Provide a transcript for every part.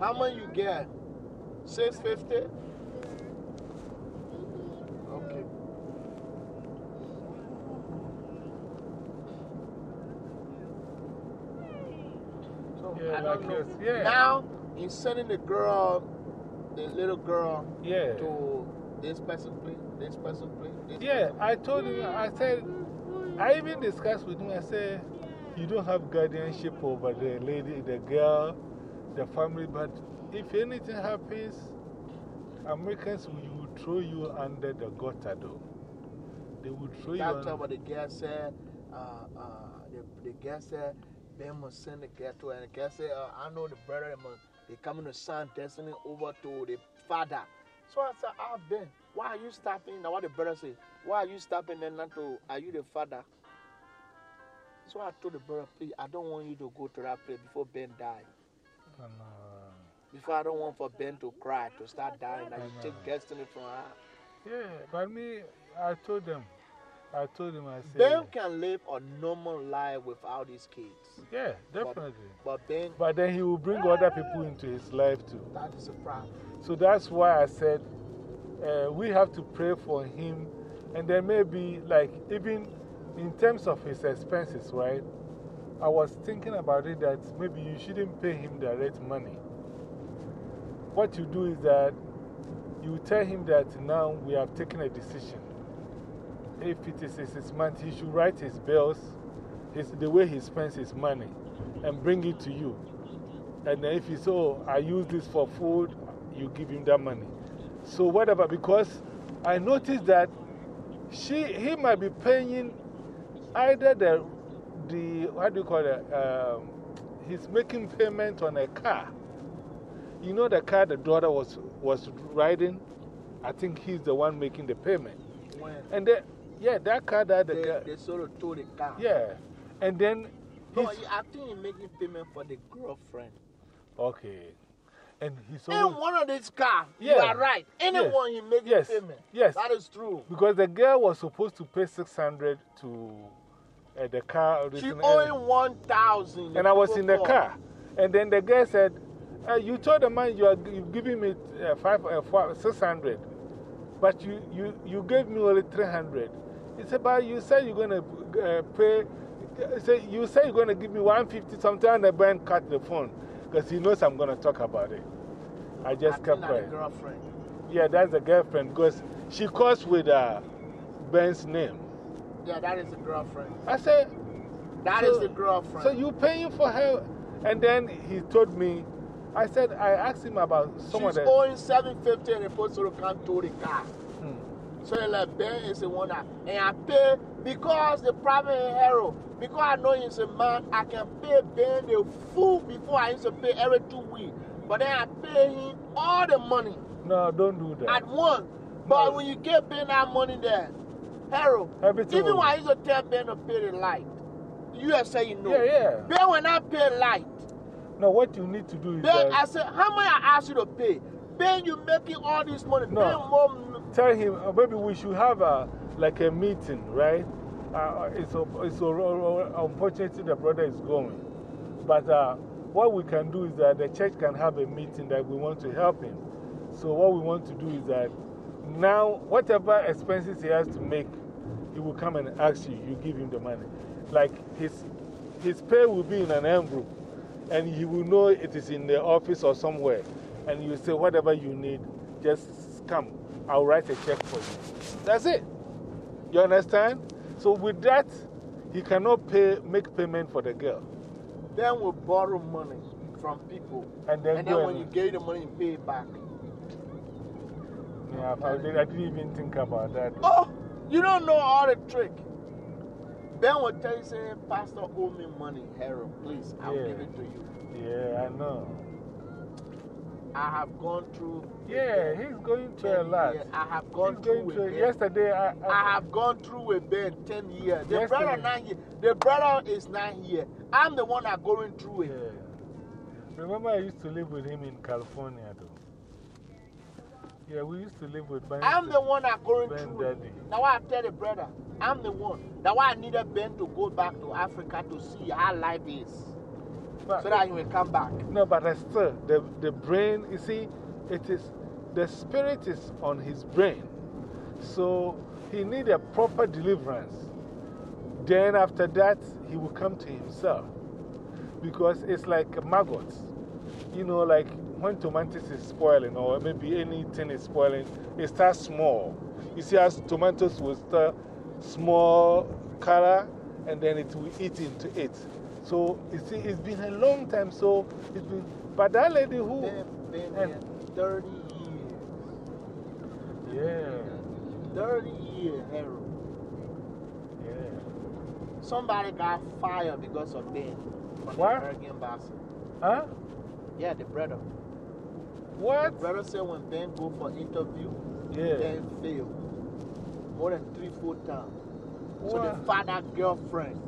How much you get? 650? Okay. So, Yeah, I like know. yeah. Now, he's sending the girl, the little girl, Yeah. to this person place, this person place. This Yeah, person I told him, I said, I even discussed with him, I said, you don't have guardianship over the lady, the girl, the family, but if anything happens, Americans will throw you under the gutter, though. They will throw you That's under. what the girl said. Uh, uh, the, the girl said, Ben must send the girl to. And the girl said, uh, I know the brother, they, must, they coming to send destiny over to the father. So I said, I've been. why are you stopping? Now, what the brother say? Why are you stopping then not to, are you the father? So I told the brother, please, I don't want you to go to that place before Ben die. Before I don't want for Ben to cry, to start dying. That you take destiny from her. Yeah, but me, I told them, I told him, I said, Ben can live a normal life without his kids. yeah, definitely. But Ben, But then he will bring other people into his life too. that is a problem. So that's why I said uh, we have to pray for him. And then maybe, like, even in terms of his expenses, right? I was thinking about it that maybe you shouldn't pay him direct money. What you do is that you tell him that now we have taken a decision. If it is his month, he should write his bills, his, the way he spends his money, and bring it to you. And if he says, oh, I use this for food, you give him that money. So, whatever, because I noticed that she, he might be paying either the, the what do you call it? Um, he's making payment on a car. You know, the car the daughter was, was riding? I think he's the one making the payment. When And then, yeah, that car that the they, guy, they sort of the car. yeah. And then, No, he's, he- I think he's making payment for the girlfriend. okay. And he's In always, one of these cars, you Yeah. are right. Anyone he making Yes. payment. Yes. That is true. Because the girl was supposed to pay 600 to uh, the car. She owing 1,000. And I was in the car. And then the guy said, uh, You told the man you are giving me uh, five, uh, four, 600, but you, you, you gave me only 300. He said, But you said you're going to uh, pay. He said, You said you're going to give me 150 sometime. The man cut the phone because he knows I'm going to talk about it. I I just think kept that's the quiet. girlfriend. Yeah, that's the girlfriend because she calls with uh, Ben's name. Yeah, that is the girlfriend. I said, That So- is the girlfriend. So you paying for her? And then he told me, I said, I asked him about some She's of owing 750 and supposed to come to the car. Hmm. So like Ben is the one that, and I pay because the problem in Hero, because I know he's a man, I can pay Ben the full before I used to pay every two weeks. But then I pay him all the money No, don't do that. at once. But when you get Ben that money there, Everything even when I used to tell Ben to pay the light, you are saying no. Yeah, yeah. Ben when I pay light, No, what you need to do is Ben, I said, how much I ask you to pay? Ben, you making all this money. No. Ben, more tell him uh, maybe we should have a, like a meeting, right? Uh, it's a, it's a, unfortunately the brother is going. But uh, what we can do is that the church can have a meeting that we want to help him. So, what we want to do is that now, whatever expenses he has to make, he will come and ask you, you give him the money. Like his, his pay will be in an envelope, and he will know it is in the office or somewhere. And you say, whatever you need, just come. I'll write a check for you. That's it. You understand? So, with that, he cannot pay, make payment for the girl. Ben will borrow money from people. And then And then when you get the money, you pay it back. Yeah, I, did, I didn't even think about that. Oh, you don't know all the trick. Ben will tell you, say, Pastor, owe me money. Harold, please, I'll Yeah. give it to you. Yeah, I know. I have gone through. Yeah, he's going 10 through a lot. years. I have He's gone through going through. Yesterday, I, I have gone through with Ben 10 years. The Yesterday. brother not here. The brother is not here. I'm the one that going through it. Yeah. Remember, I used to live with him in California, though. Yeah, we used to live with Ben. I'm the one that going Ben through. Daddy. Now I tell the brother, I'm the one. Why I needed Ben to go back to Africa to see how life is. But- so that he will come back. No, but I still, the, the brain, you see, it is, the spirit is on his brain. So he need a proper deliverance. Then after that, he will come to himself. Because it's like maggots. You know, like when tomatoes is spoiling or maybe anything is spoiling, it starts small. You see, as tomatoes will start small color and then it will eat into it. So you see, it's been a long time. So it's been, but that lady who, Been, been And- 30 years. yeah, 30 years, Harold. yeah. Somebody got fired because of Ben from What? the American embassy. Huh? Yeah, the brother. What? Brother said when Ben go for interview, Yeah. Ben failed. More than three, four times. So the father girlfriend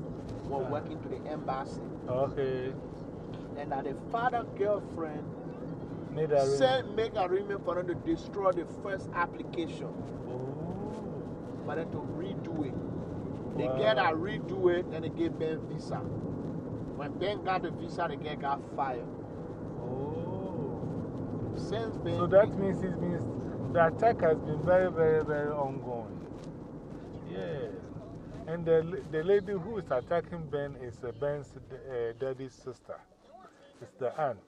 was Ah. working to the embassy. Okay. And that the father girlfriend ring. sent, make arrangement for them to destroy the first application. Oh. for them to redo it. They Wow. get a redo it and they give Ben visa. When Ben got the visa, the guy got fired. So that means it means the attack has been very, very, very ongoing. Yeah. And the, the lady who is attacking Ben is uh, Ben's uh, daddy's sister. It's the aunt.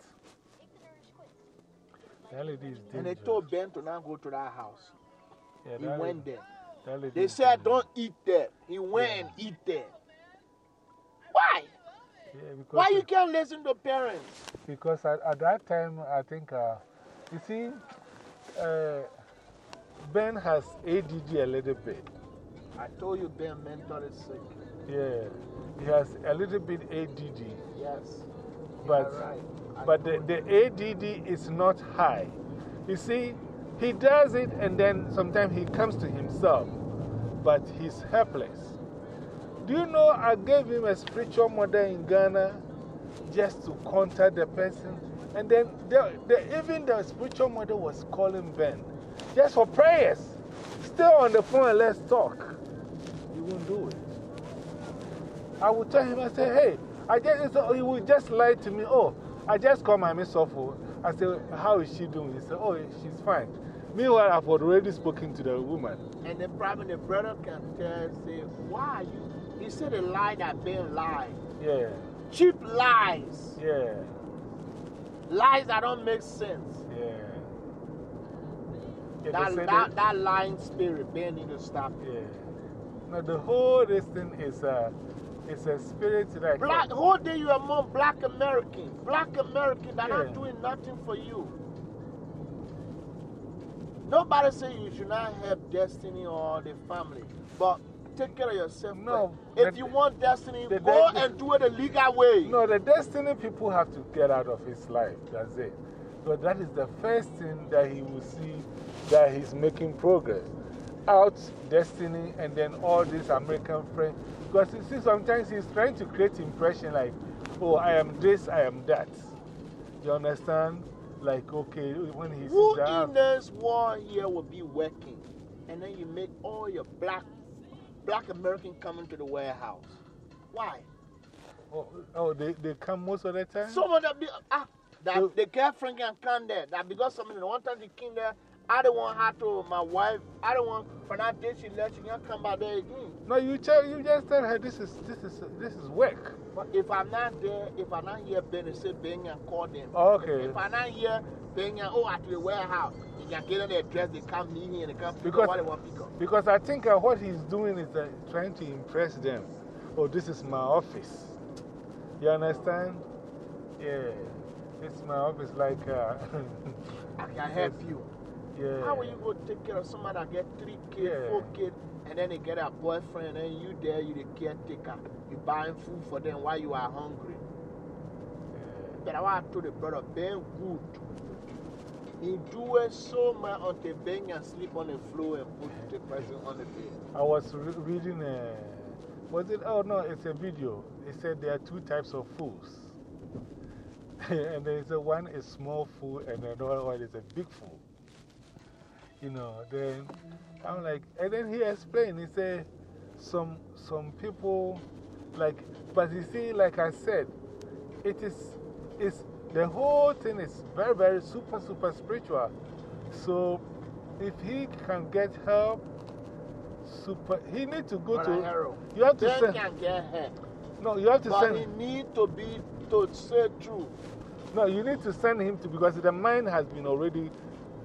That lady is and they told Ben to not go to that house. Yeah, He that went lady- there. They said, don't eat there. He went and eat there. Why? Yeah, Why you can't listen to parents? Because at, at that time, I think, uh, you see, uh, Ben has ADD a little bit. I told you Ben mentally sick. Yeah, he has a little bit ADD. Yes. But, right. But the, the ADD is not high. You see, he does it and then sometimes he comes to himself, but he's helpless. Do you know I gave him a spiritual mother in Ghana just to contact the person? And then the, the, even the spiritual mother was calling Ben just for prayers. Stay on the phone and let's talk. He won't do it. I would tell him, I say, hey, I just, so he would just lie to me, oh, I just called my Miss Sofo. Oh. I said, how is she doing? He said, oh, she's fine. Meanwhile, I've already spoken to the woman. And then probably the brother can tell, say, why are you? He said a lie that Ben lied. Yeah, Cheap lies. yeah, Lies that don't make sense. yeah. yeah they That, that, that lying spirit, Ben need to stop. Yeah. No, the whole this thing is a, it's a spirit like. Black, whole day you are among black Americans. Black Americans that are not doing nothing for you. Nobody say you should not help destiny or the family. But take care of yourself. No, first. If the- you want destiny, the- go the- and do it the legal way. No, the destiny people have to get out of his life. That's it. But that is the first thing that he will see that he's making progress. Out destiny and then all these American friends. Because you see, sometimes he's trying to create impression like, oh, I am this, I am that. You understand? Like, okay, when he's. Who in this war here will be working? And then you make all your black, black American coming to the warehouse. Why? Oh, oh they, they come most of the time? Some of them, be, ah, that So- the girlfriend can come there. That because something, the one time she came there, I don't want her to, my wife, I don't want, for that day she left, she can't come back there again. no, you, tell, you just tell her this is, this, is, this is work. But if I'm not there, if I'm not here, Ben, say Ben and call them. Okay. If, if I'm not here, Oh, at the warehouse. You can get on the address, they come meet me and they come pick Because- up what they want to pick up. Because I think uh, what he's doing is uh, trying to impress them. Oh, this is my office. You understand? Yeah. It's my office, like, uh, I can help you. yeah. How will you go take care of somebody that get three kids, Yeah. four kids, and then they get a boyfriend, and you there, you the caretaker. You buying food for them while you are hungry. But I want to the brother, Ben good. He do it so much until Ben can sleep on the floor and put the person on the bed. I was re reading, uh, was it? Oh, no, it's a video. It said there are two types of fools. and there's a one is small fool, and another one is a big fool. You know, then I'm like, and then he explained, he said, some, some people, like, but you see, like I said, it is it's, the whole thing is very, very super, super spiritual. So if he can get help, super, he needs to go to. You have to Ben send. can get help. No, you have to But send. he need to be, to say true. No, you need to send him to because the mind has been already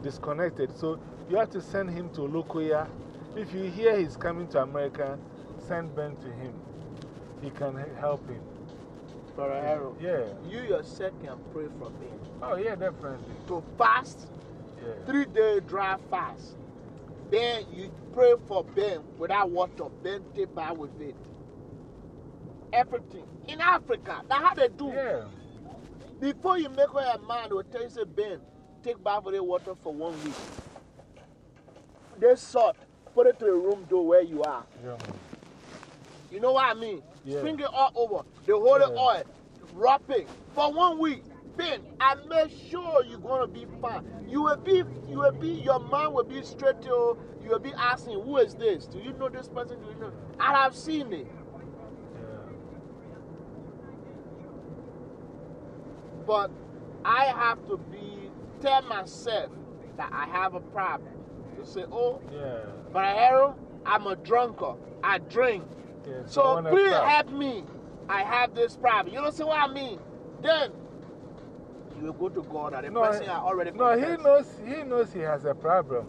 disconnected. So you have to send him to Lokoya. If you hear he's coming to America, send Ben to him. He can help him. Brother Yeah. you yourself can pray for me. Oh, yeah, definitely. To fast, Yeah. three day dry fast. Then you pray for Ben without water. Ben take bath with it. Everything. In Africa, that's how they do. Yeah. Before you make up your mind, they'll tell you, say, Ben, take bath with the water for one week. They salt, put it to the room door where you are. yeah. You know what I mean? Yeah. Spring it all over. The Yeah. oil, wrap it for one week. Ben, I make sure you're gonna be fine. You will be, you will be, your mind will be straight to, you will be asking, who is this? Do you know this person? Do you know? I have seen it. But I have to be, tell myself that I have a problem. To say, oh, Yeah. but Harold, I'm a drunker. I drink. yeah. So please help me. I have this problem. You don't see what I mean? Then you will go to God and the No, person I already No, he knows, he knows he has a problem.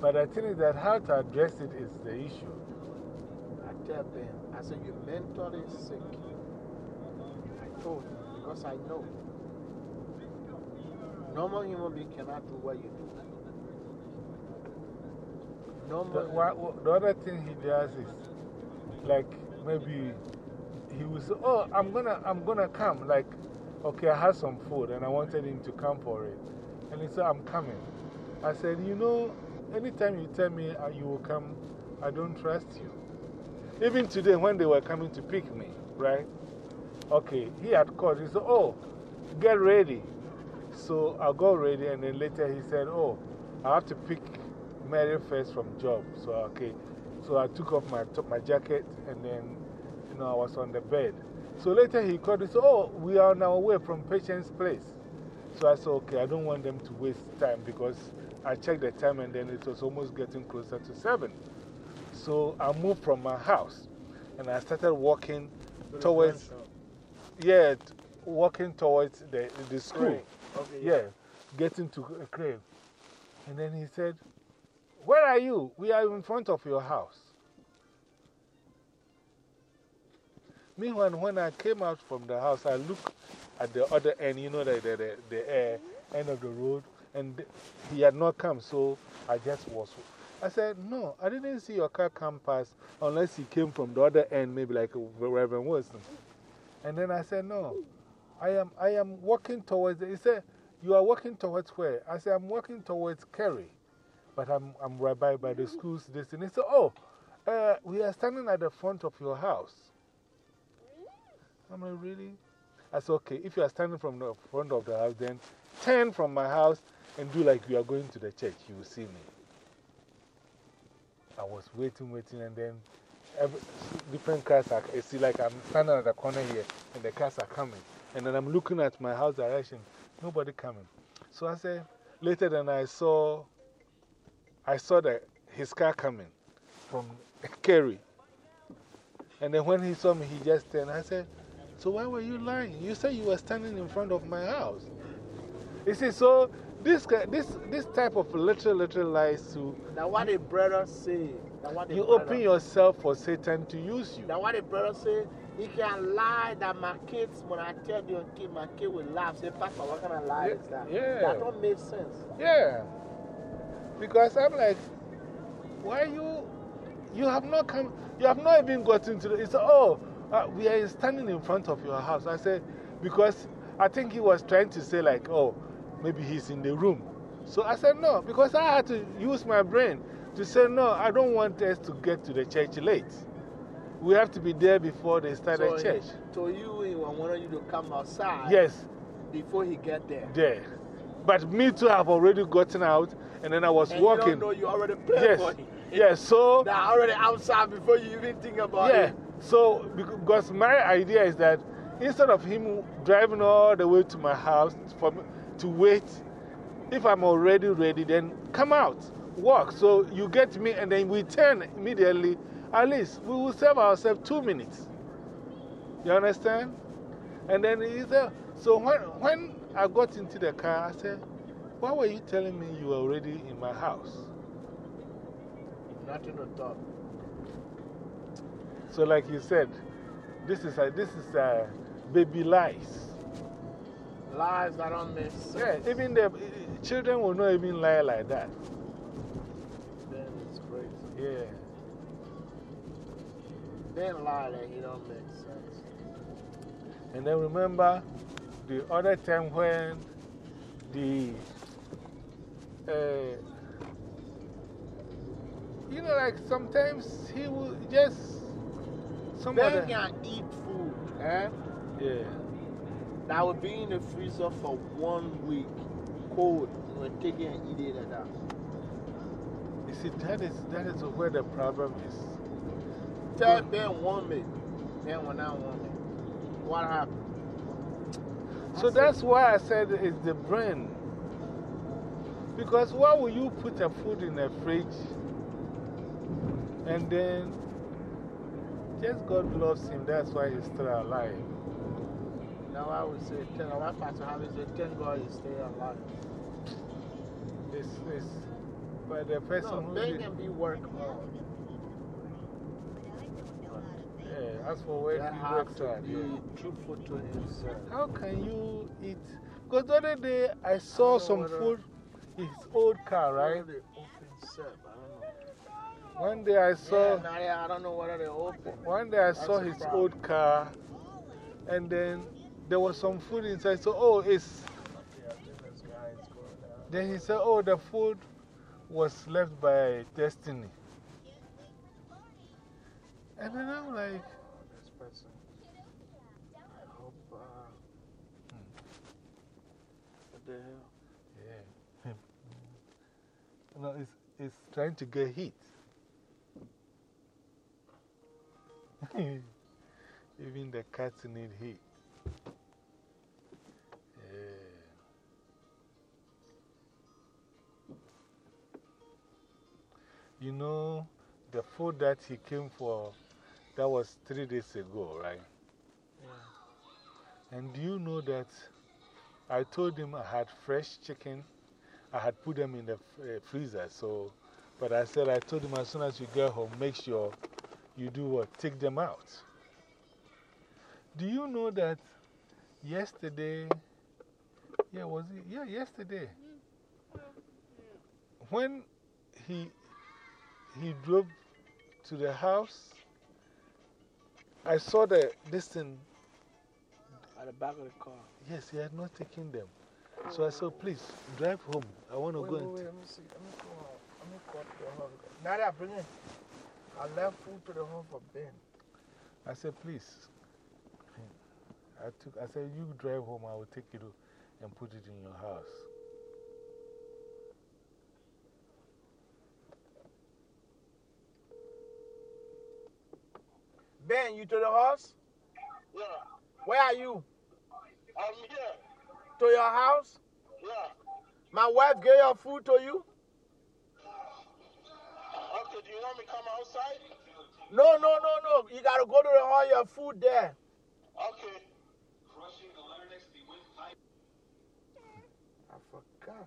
But the thing is that how to address it is the issue. I tell Ben, I said, You're mentally sick. I told him because I know. Normal human being cannot do what you do. The, Normal. wha- wha- the other thing he does is like maybe he will say, Oh, I'm gonna, I'm gonna come. Like, okay, I have some food and I wanted him to come for it. And he said, I'm coming. I said, You know, anytime you tell me uh, you will come, I don't trust you. Even today, when they were coming to pick me, right? Okay, he had called. He said, Oh, get ready. So I got ready, and then later he said, Oh, I have to pick Mary first from job. So, okay. So I took off my, my jacket, and then, know, I was on the bed. So later he called and said, Oh, we are on our way from patient's place. So I said, Okay, I don't want them to waste time because I checked the time and then it was almost getting closer to 7. So I moved from my house and I started walking towards, yeah, walking towards the, the school. Okay, Yeah, getting to a crave. And then he said, Where are you? We are in front of your house. Meanwhile, when I came out from the house, I looked at the other end, you know, the, the, the, the uh, end of the road, and he had not come, so I just was. I said, No, I didn't see your car come past unless he came from the other end, maybe like Reverend Wilson. And then I said, No, I am, I am walking towards. He said, You are walking towards where? I said, I'm walking towards Kerry, but I'm, I'm right by, by the school's distance. He said, Oh, uh, we are standing at the front of your house. I'm like, Really? I said, Okay, if you are standing from the front of the house, then turn from my house and do like you are going to the church. You will see me. I was waiting, waiting, and then every, different cars are, you see, like I'm standing at the corner here, and the cars are coming. And then I'm looking at my house direction, nobody coming. So I said, later then I saw, I saw that his car coming from Kerry. And then when he saw me, he just turned. I said, So why were you lying? You said you were standing in front of my house. You see, so this, this, this type of little, little lies to, Now, what the brother say, you brother, open yourself for Satan to use you. Now, what the brother say, he can lie that my kids, when I tell your kid, my kid will laugh. Say, Pastor, what kind of lie Yeah, is that? yeah. That don't make sense. Yeah. Because I'm like, why you, you have not come, you have not even gotten to the, it's, oh, uh, we are standing in front of your house. I said, because I think he was trying to say, like, oh, maybe he's in the room. So I said, no, because I had to use my brain to say, no, I don't want us to get to the church late. We have to be there before they start so the church. He, so you, he wanted you to come outside Yes, before he get there. there. But me too, I've already gotten out and then I was And walking. you don't know you already planned Yes, for it. yes, so. They're already outside before you even think about Yeah, it. So because my idea is that instead of him driving all the way to my house for me to wait, if I'm already ready, then come out, walk. So you get me, and then we turn immediately. At least we will save ourselves two minutes. You understand? And then he said, So when, when I got into the car, I said, Why were you telling me you were already in my house? Nothing to talk. So, like you said, this is, a, this is a baby lies. Lies that don't make sense. Yeah, even the children will not even lie like that. Then it's crazy. Yeah. Then lie that he don't make sense. And then remember the other time when the, uh, you know, like sometimes he will just, some Ben other, can eat food, eh? yeah. That would be in the freezer for one week, cold. You will take it and eat it like that. You see, that is, that is where the problem is. Tell Ben one minute. Ben will not want me. What happened? So that's why I said it's the brain. Because why would you put a food in a fridge and then just God loves him, that's why he's still alive? Now I would say, tell my pastor how is it? Thank God he's still alive. This it's, but the person No, who. Did- can be work hard. Yeah, as for where They he to at. be truthful to himself. How can you eat? Because the other day I saw know some food, his old car, right? Whether they open set, I don't know. One day I saw. Yeah, I don't know whether they open. One day I That's saw his problem. old car, and then there was some food inside. So, oh, it's. Yeah, this guy is. Then he said, oh, the food was left by Destiny. And then I'm like, This person. I. What the hell? yeah. no, it's, it's trying to get heat. Even the cats need heat. Yeah. You know, the food that he came for, that was three days ago, right? Yeah. And do you know that I told him I had fresh chicken. I had put them in the uh, freezer. So, but I said, I told him as soon as you get home, make sure you do what? Take them out. Do you know that yesterday, yeah, was it? Yeah, yesterday. When he, he drove to the house, I saw the, this thing At the back of the car. Yes, he had not taken them. So I said, please, drive home. I want to go wait, and wait, let me see. Let me go out. Let me call to the hall. Now that I bring it, I left food to the hall for Ben. I said, please. I, took, I said, you drive home, I will take it and put it in your house. Ben, you to the house? Yeah, Where are you? I'm here. To your house? Yeah. My wife gave your food to you? You want me to come outside? No, no, no, no. You gotta go to the hall, your food there. Okay. I forgot.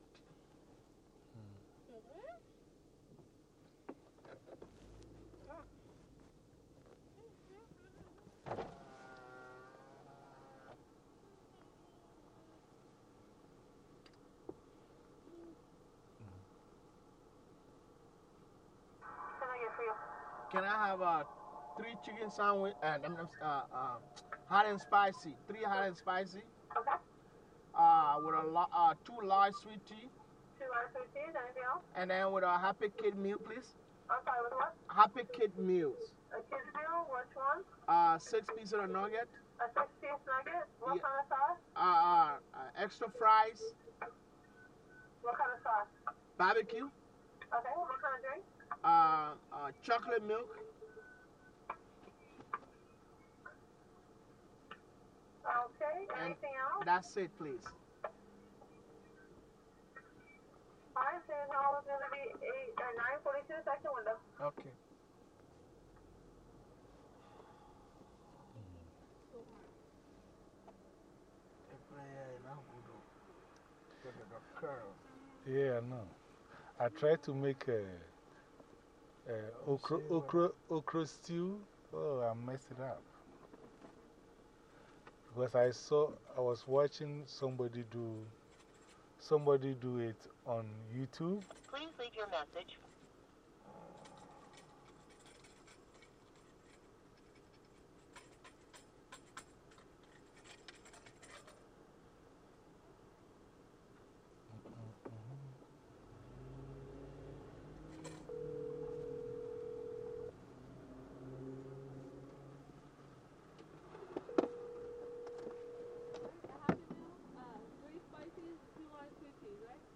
Can I have uh, three chicken sandwich and um, uh, uh, hot and spicy? Three hot and spicy. Okay. Uh, with a lo- uh, two large sweet tea, Two large sweet teas, anything else? and then with a happy kid meal, please. I'm sorry, with what? Happy kid meals. A kids meal, which one? Uh, six pieces of nugget. A six piece nugget? What Yeah. kind of sauce? Uh, uh, uh, extra fries, What kind of sauce? barbecue, Okay, what kind of drink? uh, uh, chocolate milk, Uh, Anything else? That's it, please. Alright, Sears Hall is going to be eight, uh, 942 second window. Okay. Yeah, no. I tried to make a, a okra, okra, okra stew. Oh, I messed it up. Because I saw, I was watching somebody do, somebody do it on YouTube. Please leave your message.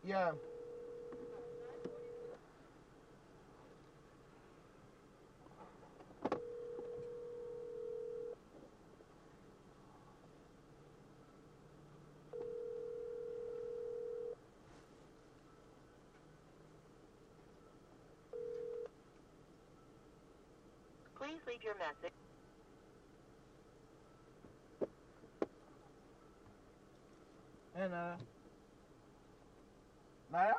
Yeah. Please leave your message. And, uh, Naya?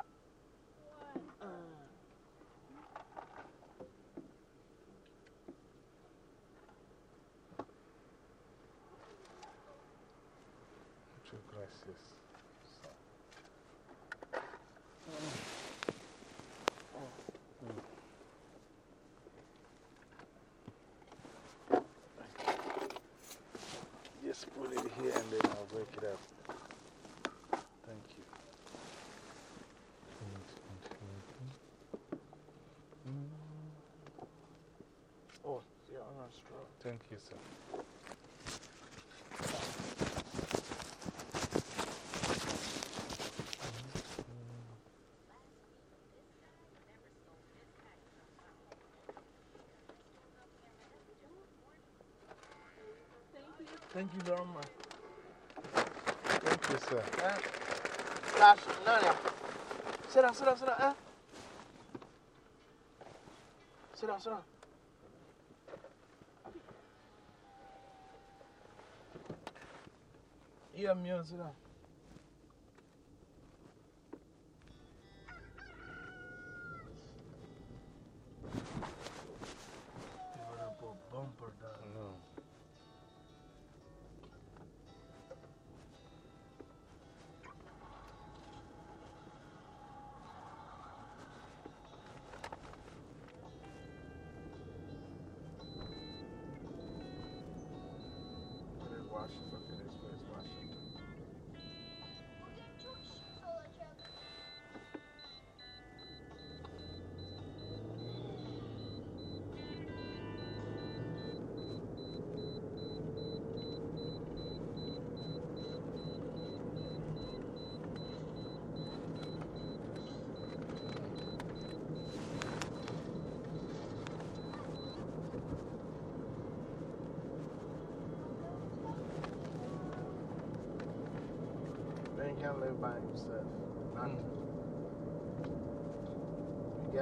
Muchas gracias. Just put it here and then I'll break it up. Thank you. Oh, yeah, I'm not strong. Thank you, sir. Thank you very much. 对。嗯，那是那里，是了是了是了，嗯，是了是了。有没有知道。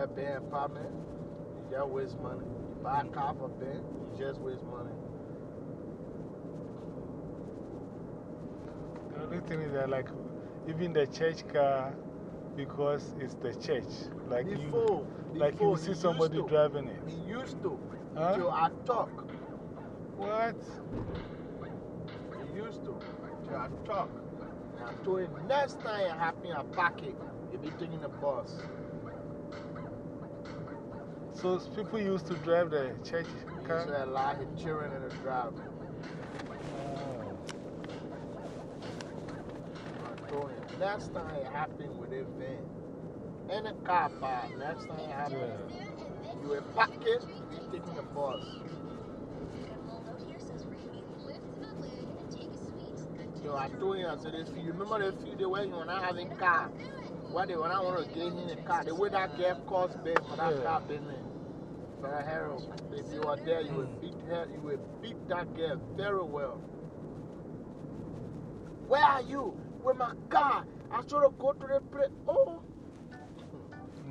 You got bad apartment, you just waste money. You buy a car for Ben, you just waste money. The only thing is that, like, even the church car, because it's the church, like Before, you, like before, you see somebody to. driving it. He used to. Huh? Till I talk. What? He used to. Till I talk. And I told him, next time it happen, I pack it. You'll be taking the bus. So people used to drive the church car? to allow his children in the drive. Oh. I told him, next time it happened with a van. Any car park, next time it happen, you will pack it, you be taking a bus. So I told him, I said, if you remember the few days when you were not having car, what they when I want to get him a car, the way that girl cost bed for that Yeah. car business. A hero. If you are there, you would beat her, you would beat that girl very well. Where are you? With my car. I should have go to the place. Oh.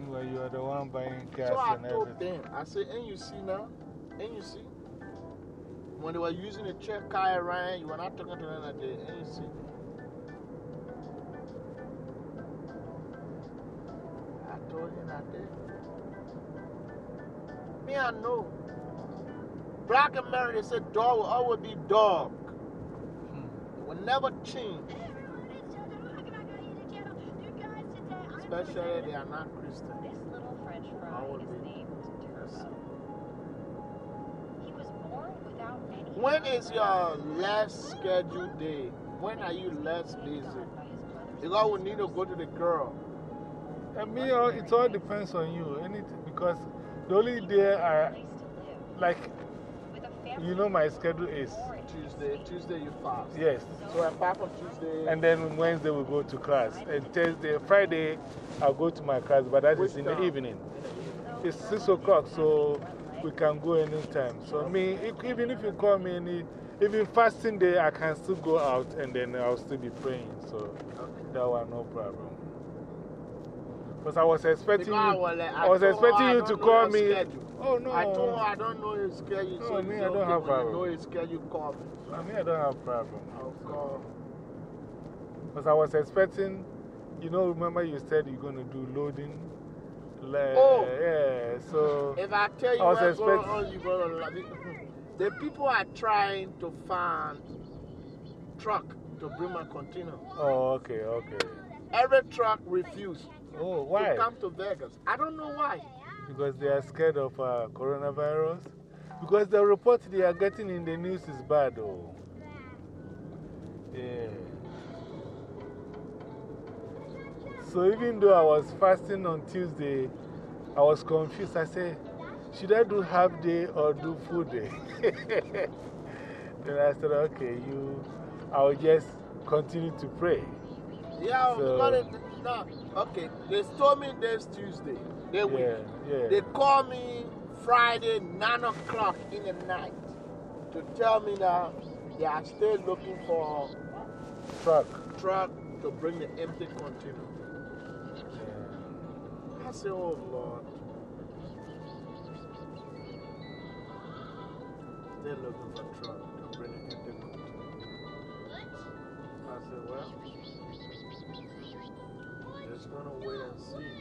Well, you are the one buying cars So I and told everything. them, I said, and you see now? And you see? When they were using the check car around, you were not talking to them that day. And you see? I told him that day. Me, I know. Black America said dog will always be dog. It will never change. Especially they are not Christian. This little French fry would is be- named Turbo. He was born without any. When is your last scheduled day? When are you less busy? Because we need to go to the girl. I mean, uh, it all depends on you. Anything, because the only day I, place to live like, with a family you know, my schedule is Tuesday, Tuesday you fast. yes. So apart from Tuesday, And then Wednesday we go to class. And Thursday, Friday, I'll go to my class, but that is in the evening. It's 6 o'clock, so we can go anytime. So, me, if- even if you call me any, even fasting day, I can still go out and then I'll still be praying. So, that one, no problem. Because I was expecting Because I you, was like- I I was expecting you to call me. schedule. Oh, no. I told her I don't know his schedule. No, so me, I don't have you problem. know his schedule, call me. I mean, I don't have a problem. I'll call. Because I was expecting, you know, remember you said you're going to do loading? Like, Oh. Yeah, so. If I tell you I was what's going on, you're going to. The people are trying to find truck to bring my container. Oh, okay, okay. Every truck refused Oh, why? to come to Vegas. I don't know why. Because they are scared of uh, coronavirus? Because the report they are getting in the news is bad, though. Yeah. So even though I was fasting on Tuesday, I was confused. I said, should I do half day or do full day? then I said, okay, you, I'll just continue to pray. Yeah, So- because it, no, okay. They told me this Tuesday. They. Yeah, yeah. they called me Friday, 9 o'clock in the night to tell me that they are still looking for Truck. a truck to bring the empty container. Yeah. I said, oh Lord. They're looking for a truck to bring the empty container. I said, well, gonna wait and see.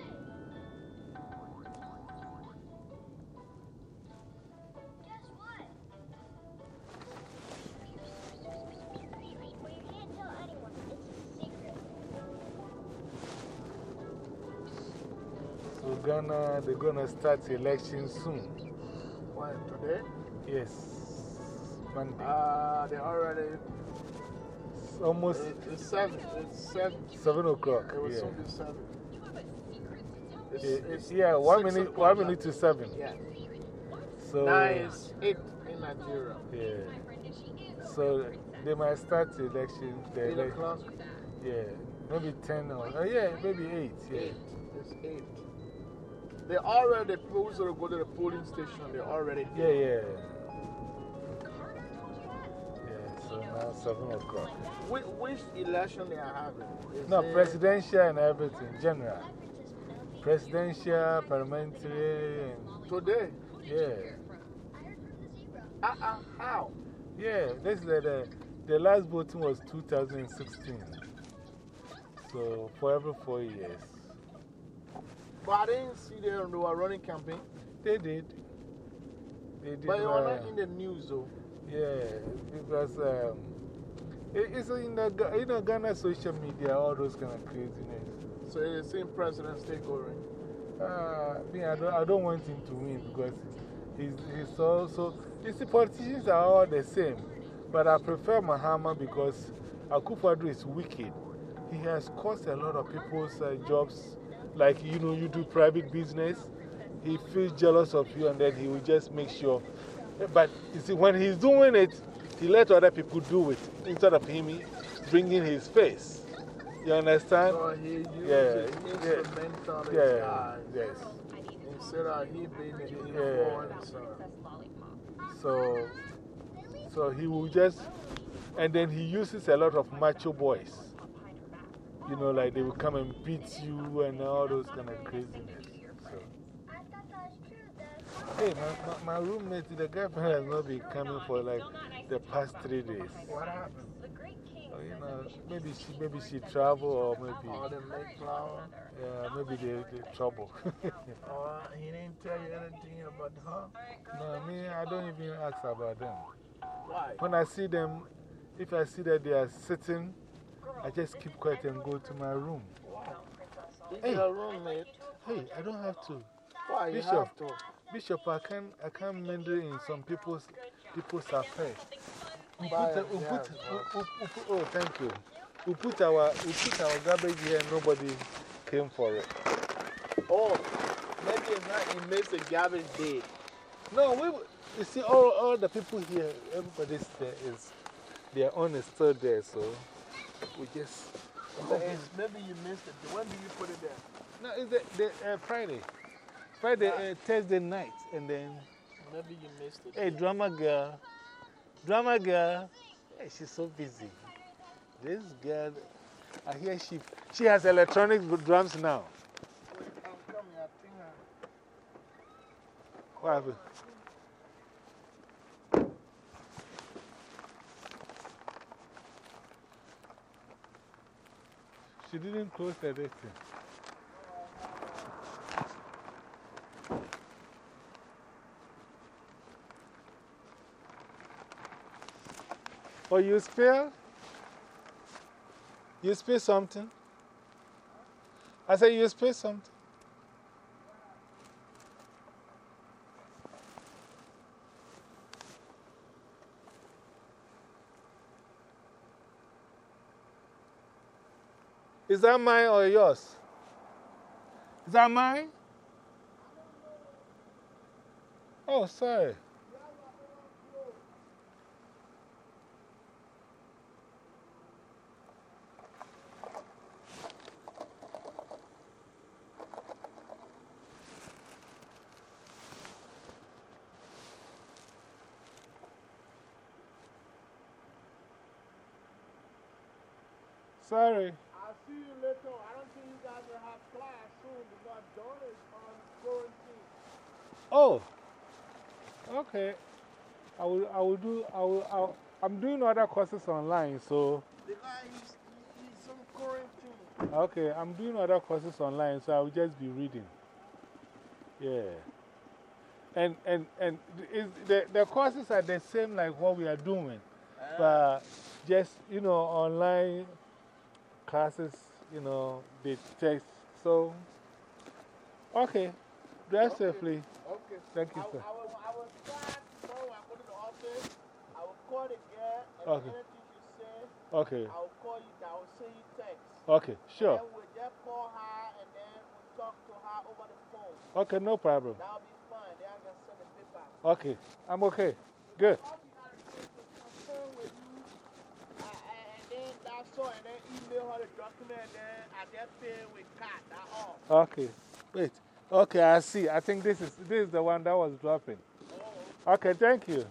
So Ghana, they're to start election soon. When today? Yes, Monday. Uh, they already, It's almost it, it's 7. It's 7. 7 o'clock. It will Yeah. soon be 7. It's, Yeah, it's yeah, one minute, o'clock one minute to 7. Yeah. So, Now it's 8 in Nigeria. yeah. So they might start the election. The 8 elec- o'clock. Yeah, maybe 10 or, oh, yeah, maybe 8. Yeah. Eight. It's eight. They already, the people who go to the polling station, they already Yeah, yeah. Now 7 o'clock. Which, which election they are having? Is No, presidential and everything, general. Presidential, parliamentary, Today? yeah. Uh uh, how? Yeah, this is the, the last voting was 2016. So for every four years. But I didn't see them, they were running campaign. They did. They did. But you were uh, not in the news though. Yeah, because um, it, it's in the you know, Ghana social media, all those kind of craziness. So it's the same president still going. Uh, me, I, don't, I don't want him to win because he's, he's also. You see, politicians are all the same. But I prefer Mahama because Akufo-Addo is wicked. He has caused a lot of people's uh, jobs. Like, you know, you do private business, he feels jealous of you and then he will just make sure. But you see, when he's doing it, he let other people do it instead of him bringing his face. You understand? So he used Yeah, the yeah. instrumental Yeah, guys yes. instead of he being the Yeah. influencer. So, so he will just And then he uses a lot of macho boys. You know, like they will come and beat you and all those kind of craziness. So. Hey, my, my, my roommate, the girlfriend has not been coming for like the past three days. What happened? Oh, you know, maybe she, maybe she travel or maybe, All the Mayflower? yeah, maybe they, they trouble. Or oh, he didn't tell you anything about her? no, I mean, I don't even ask about them. Why? When I see them, if I see that they are sitting, I just keep quiet and go to my room. He's Hey. your roommate. Hey, I don't have to. Why you Bishop. have to? Bishop, I can't, I can't mingle in some people's, people's affairs. We Why? put, we put, we, we, we put, oh, thank you. We put, our, we put our garbage here and nobody came for it. Oh, maybe it's not, he makes a garbage day. No, we, you see, all, all the people here, everybody's there is, their own is still there, so we just. But maybe you missed it. When did you put it there? No, it's the, the, uh, Friday. Friday, uh, Thursday night, and then, Maybe you missed it. hey, drama girl, drama girl, hey, she's so busy. This girl, I hear she, she has electronic drums now. Wait, I'm coming. I think I. What happened? She didn't close everything. Oh, you spill? You spill something? I said you spill something. Is that mine or yours? Is that mine? Oh, sorry. Sorry. I'll see you later. I don't think you guys will have class soon because Dawn is on quarantine. Oh, okay. I will, I will do, I will, I will, I'm doing other courses online, so, Because he's, he's on quarantine. okay, I'm doing other courses online, so I will just be reading. Yeah. And, and, and is, the, the courses are the same like what we are doing, uh. but just, you know, online classes, you know, they text. So, okay, drive safely. Okay. Thank you, I, sir. I will, I will try tomorrow. I go to the office. I will call the girl and Okay. anything she says, Okay, I will call you. I will send you text. okay, sure. Then we'll just call her and then we'll talk to her over the phone. Okay, no problem. That'll be fine. Then I can send the paper. Okay, I'm okay. Good. All you gotta do is to confirm with you, uh, and and that's. And then and then with. Okay, wait. Okay, I see. I think this is, this is the one that was dropping. Okay, thank you.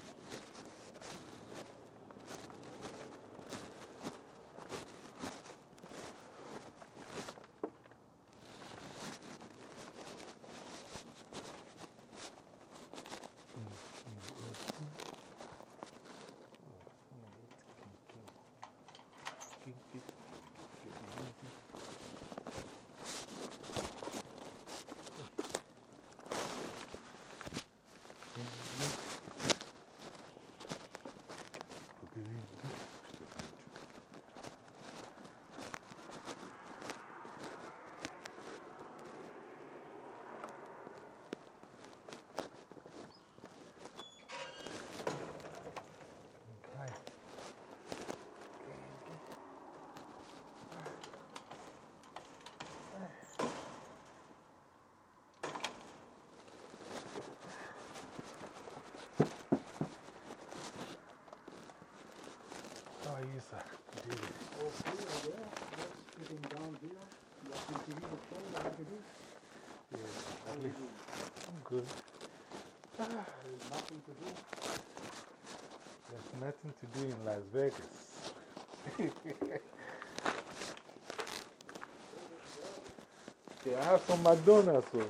How are you, sir? David. Yeah, at least I'm good. There's nothing to do in Las Vegas. yeah, I have some McDonald's. So.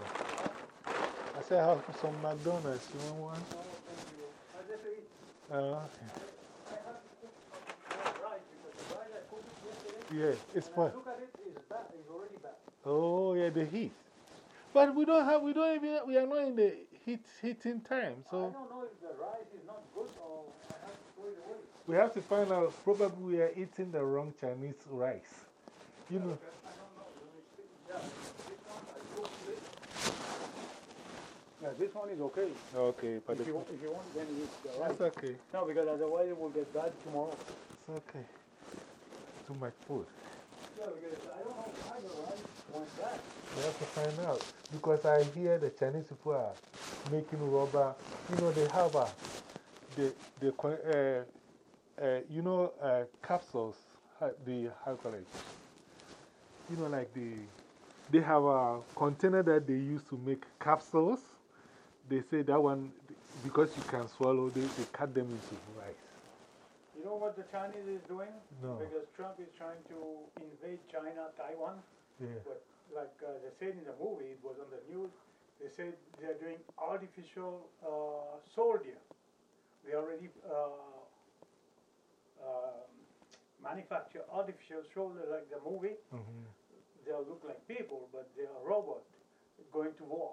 I said I have some McDonald's. You want one? Uh, okay. Yeah, it's fine. Oh, yeah, the heat. But we don't have, we don't even, we are not in the heat, heating time. So I don't know if the rice is not good or I have to throw it away. we have to find out, probably we are eating the wrong Chinese rice. You know, I don't know. Let me see. Yeah, this one I cooked it. Yeah, this one is okay. okay, but If the, you, want, if you want, then use the rice. that's okay. No, because otherwise it will get bad tomorrow. It's okay. Too much food. Because I don't know why the rice went bad. We have to find out. Because I hear the Chinese people are making rubber. You know, they have a, the, the, uh, uh, you know, uh, capsules, uh, the, how you call it? You know, like the, they have a container that they use to make capsules. They say that one, because you can swallow, they, they cut them into rice. You know what the Chinese is doing? No. Because Trump is trying to invade China, Taiwan. Yeah. But like uh, they said in the movie, it was on the news, they said they're doing artificial uh, soldier. They already uh, uh, manufacture artificial soldier like the movie. -hmm. They'll look like people, but they are robots going to war.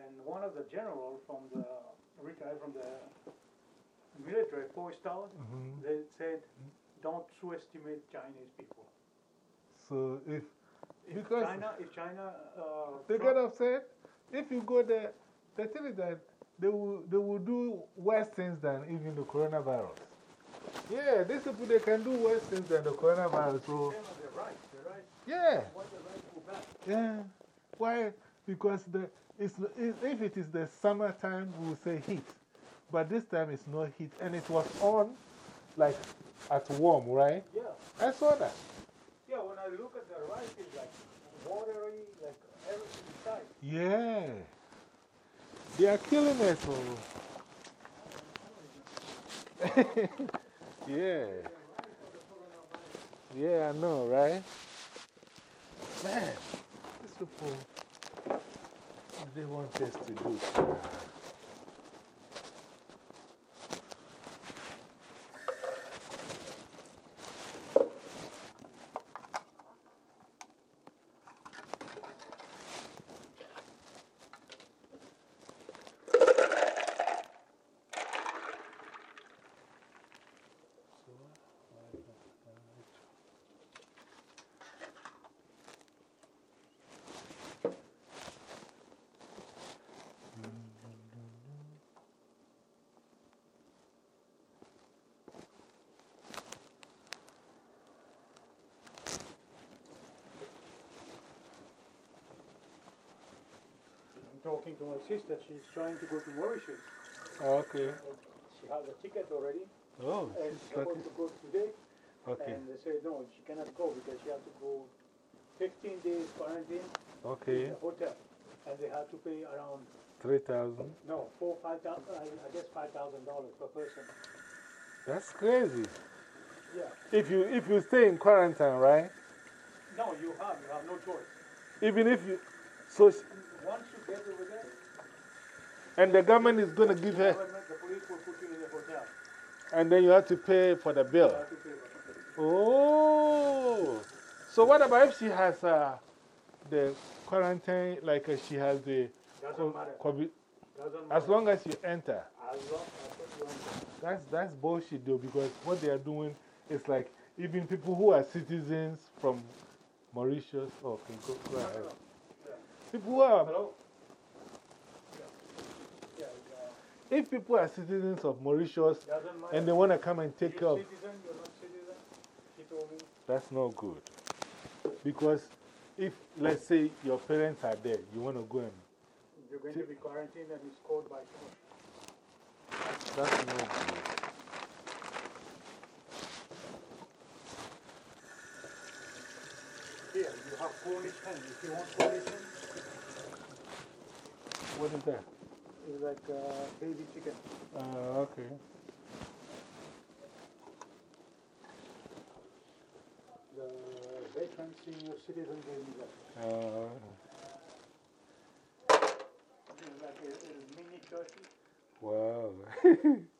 And one of the general from the retired from the military, four stars, -hmm. they said, don't estimate Chinese people. So if, If Because- China, if China, uh, They get upset. If you go there, they tell you that they will, they will do worse things than even the coronavirus. Yeah, these people, they can do worse things than the coronavirus. So, Them are the right, the right, yeah, why the right yeah. Why? Because the, it's, if if it is the summertime, we will say heat. But this time it's no heat. And it was on like at warm, right? Yeah, I saw that. yeah, when I look at the rice, it's like watery, like everything inside. Yeah. They are killing us. Oh. yeah. Yeah, I know, right? Man, these people, they want us to do? My sister, she's trying to go to Mauritius. Okay. She has a ticket already, Oh, and she's supposed to go today. Okay. And they said no, she cannot go because she has to go 15 days quarantine Okay. in a hotel. And they have to pay around, 3,000. no, four, five thousand, I uh, I guess $5,000 per person. That's crazy. Yeah. If you, if you stay in quarantine, right? No, you have, you have no choice. Even if you, so, Once you get over there, and the government is going to give her, and then you have to pay for the bill. Oh, so what about if she has uh, the quarantine, like uh, she has the COVID, as long as you enter? That's, that's bullshit though, because what they are doing is like even people who are citizens from Mauritius, go, go. People who are, Hello? Yeah. Yeah, uh, if people are citizens of Mauritius and they want to come and take care of, citizen, you're not citizen. She told me. that's not good. Because if, let's say, your parents are there, you want to go and, You're going to be quarantined and it's called by someone. that's not good. Here, you have Cornish hen. If you want Cornish hen, What is that? is like uh, baby chicken. Uh, okay. The veteran senior citizen gave me that. Uh, like a, a mini turkey. Wow.